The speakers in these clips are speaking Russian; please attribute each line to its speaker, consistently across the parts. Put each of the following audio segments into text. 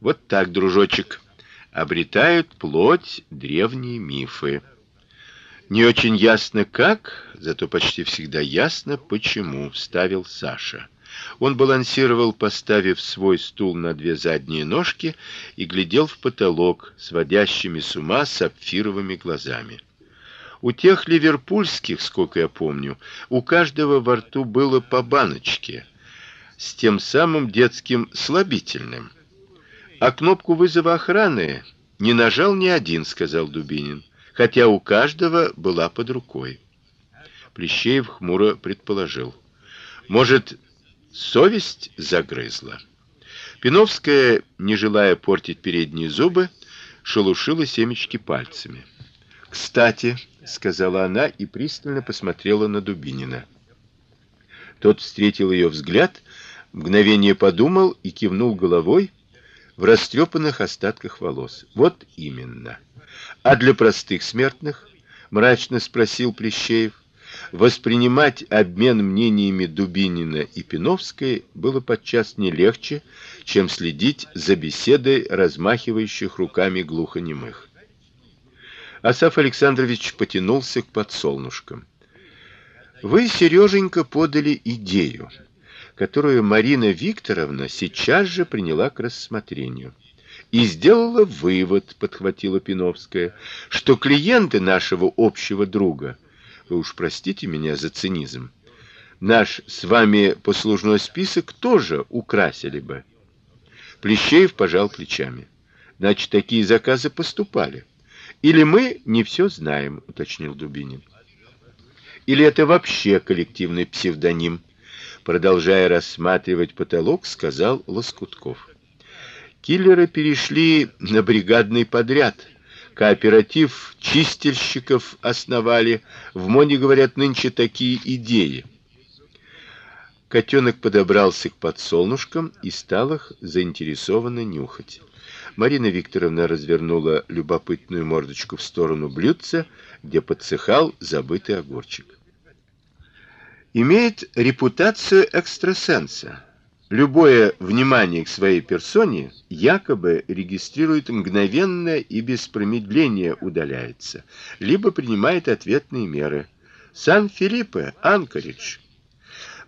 Speaker 1: Вот так, дружочек, обретают плоть древние мифы. Не очень ясно как, зато почти всегда ясно почему, вставил Саша. Он балансировал, поставив свой стул на две задние ножки и глядел в потолок сводящими с ума сапфировыми глазами. У тех ливерпульских, сколько я помню, у каждого во рту было по баночке с тем самым детским слабительным. А кнопку вызова охраны не нажал ни один, сказал Дубинин, хотя у каждого была под рукой. Плещеев хмуро предположил: может, совесть загрызла. Пиновская, не желая портить передние зубы, шелушила семечки пальцами. "Кстати", сказала она и пристально посмотрела на Дубинина. Тот встретил ее взгляд, мгновение подумал и кивнул головой в растрепанных остатках волос. Вот именно. А для простых смертных, мрачно спросил Плещеев. Воспринимать обмен мнениями Дубинина и Пиновской было подчас не легче, чем следить за беседой размахивающих руками глухонемых. Асаф Александрович потянулся к подсолнушкам. Вы, Сереженька, подали идею, которую Марина Викторовна сейчас же приняла к рассмотрению. И сделала вывод, подхватила Пиновская, что клиенты нашего общего друга вы уж простите меня за цинизм. Наш с вами послужной список тоже украсили бы. Плещеев пожал плечами. Значит, такие заказы поступали. Или мы не все знаем, уточнил Дубинин. Или это вообще коллективный псевдоним? Продолжая рассматривать потолок, сказал Лоскутков. Киллеры перешли на бригадный подряд кооператив чистильщиков основали. В моде говорят нынче такие идеи. Котенок подобрался к подсолнушкам и стал их заинтересованно нюхать. Марина Викторовна развернула любопытную мордочку в сторону блюдца, где подсыхал забытый огурчик. Имеет репутацию экстрасенса. Любое внимание к своей персоне якобы регистрирует мгновенно и без промедления удаляется, либо принимает ответные меры. Сан-Филиппе, Анкоридж.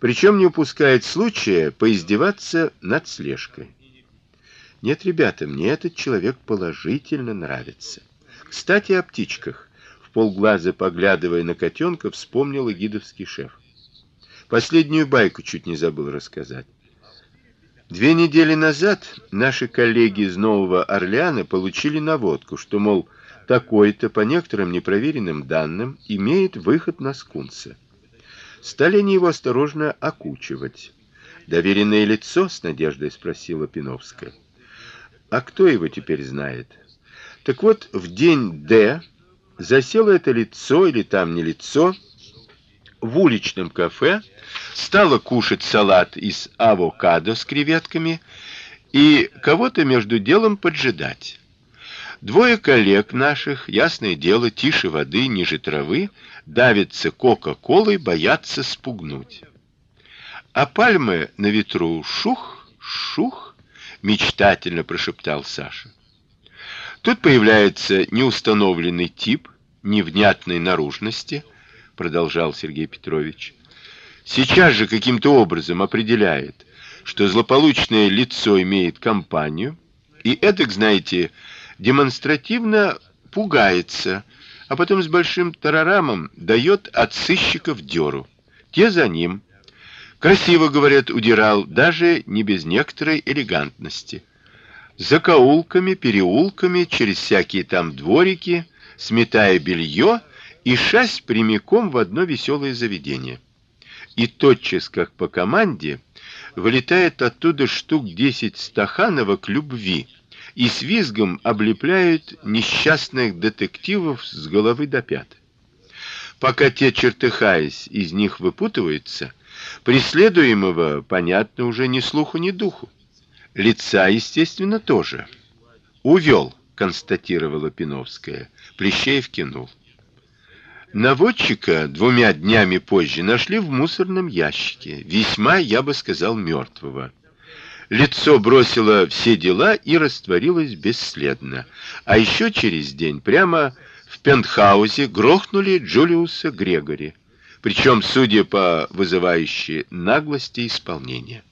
Speaker 1: Причем не упускает случая поиздеваться над слежкой. Нет, ребята, мне этот человек положительно нравится. Кстати, о птичках. В полглаза поглядывая на котенка, вспомнил гидовский шеф. Последнюю байку чуть не забыл рассказать. Две недели назад наши коллеги из Нового Орлеана получили наводку, что мол такой-то по некоторым непроверенным данным имеет выход на скунса. Стали они его осторожно окучивать. Доверенное лицо с надеждой спросила Пиновская. А кто его теперь знает? Так вот, в день Д засело это лицо или там не лицо в уличном кафе стала кушать салат из авокадо с креветками и кого-то между делом поджидать. Двое коллег наших, ясное дело, тише воды, ниже травы, давятся кока-колой, боятся спугнуть. А пальмы на ветру шух, шух, мечтательно прошептал Саша. Тут появляется неустановленный тип невнятной наружности, продолжал Сергей Петрович сейчас же каким-то образом определяет, что злополучное лицо имеет компанию, и эдак, знаете, демонстративно пугается, а потом с большим тарарамом дает от сыщиков дёру. Те за ним. Красиво, говорят, удирал, даже не без некоторой элегантности. Закоулками, переулками, через всякие там дворики, сметая белье и шасть прямиком в одно веселое заведение и тотчас, как по команде, вылетает оттуда штук десять стахановок любви и с визгом облепляют несчастных детективов с головы до пят. Пока те, чертыхаясь, из них выпутываются, преследуемого, понятно, уже ни слуху, ни духу. Лица, естественно, тоже. Увел, констатировала Пиновская. Плещеев кинул. Наводчика двумя днями позже нашли в мусорном ящике, весьма, я бы сказал, мертвого. Лицо бросило все дела и растворилось бесследно. А еще через день прямо в пентхаусе грохнули Джулиуса Грегори, причем, судя по вызывающей наглости исполнения.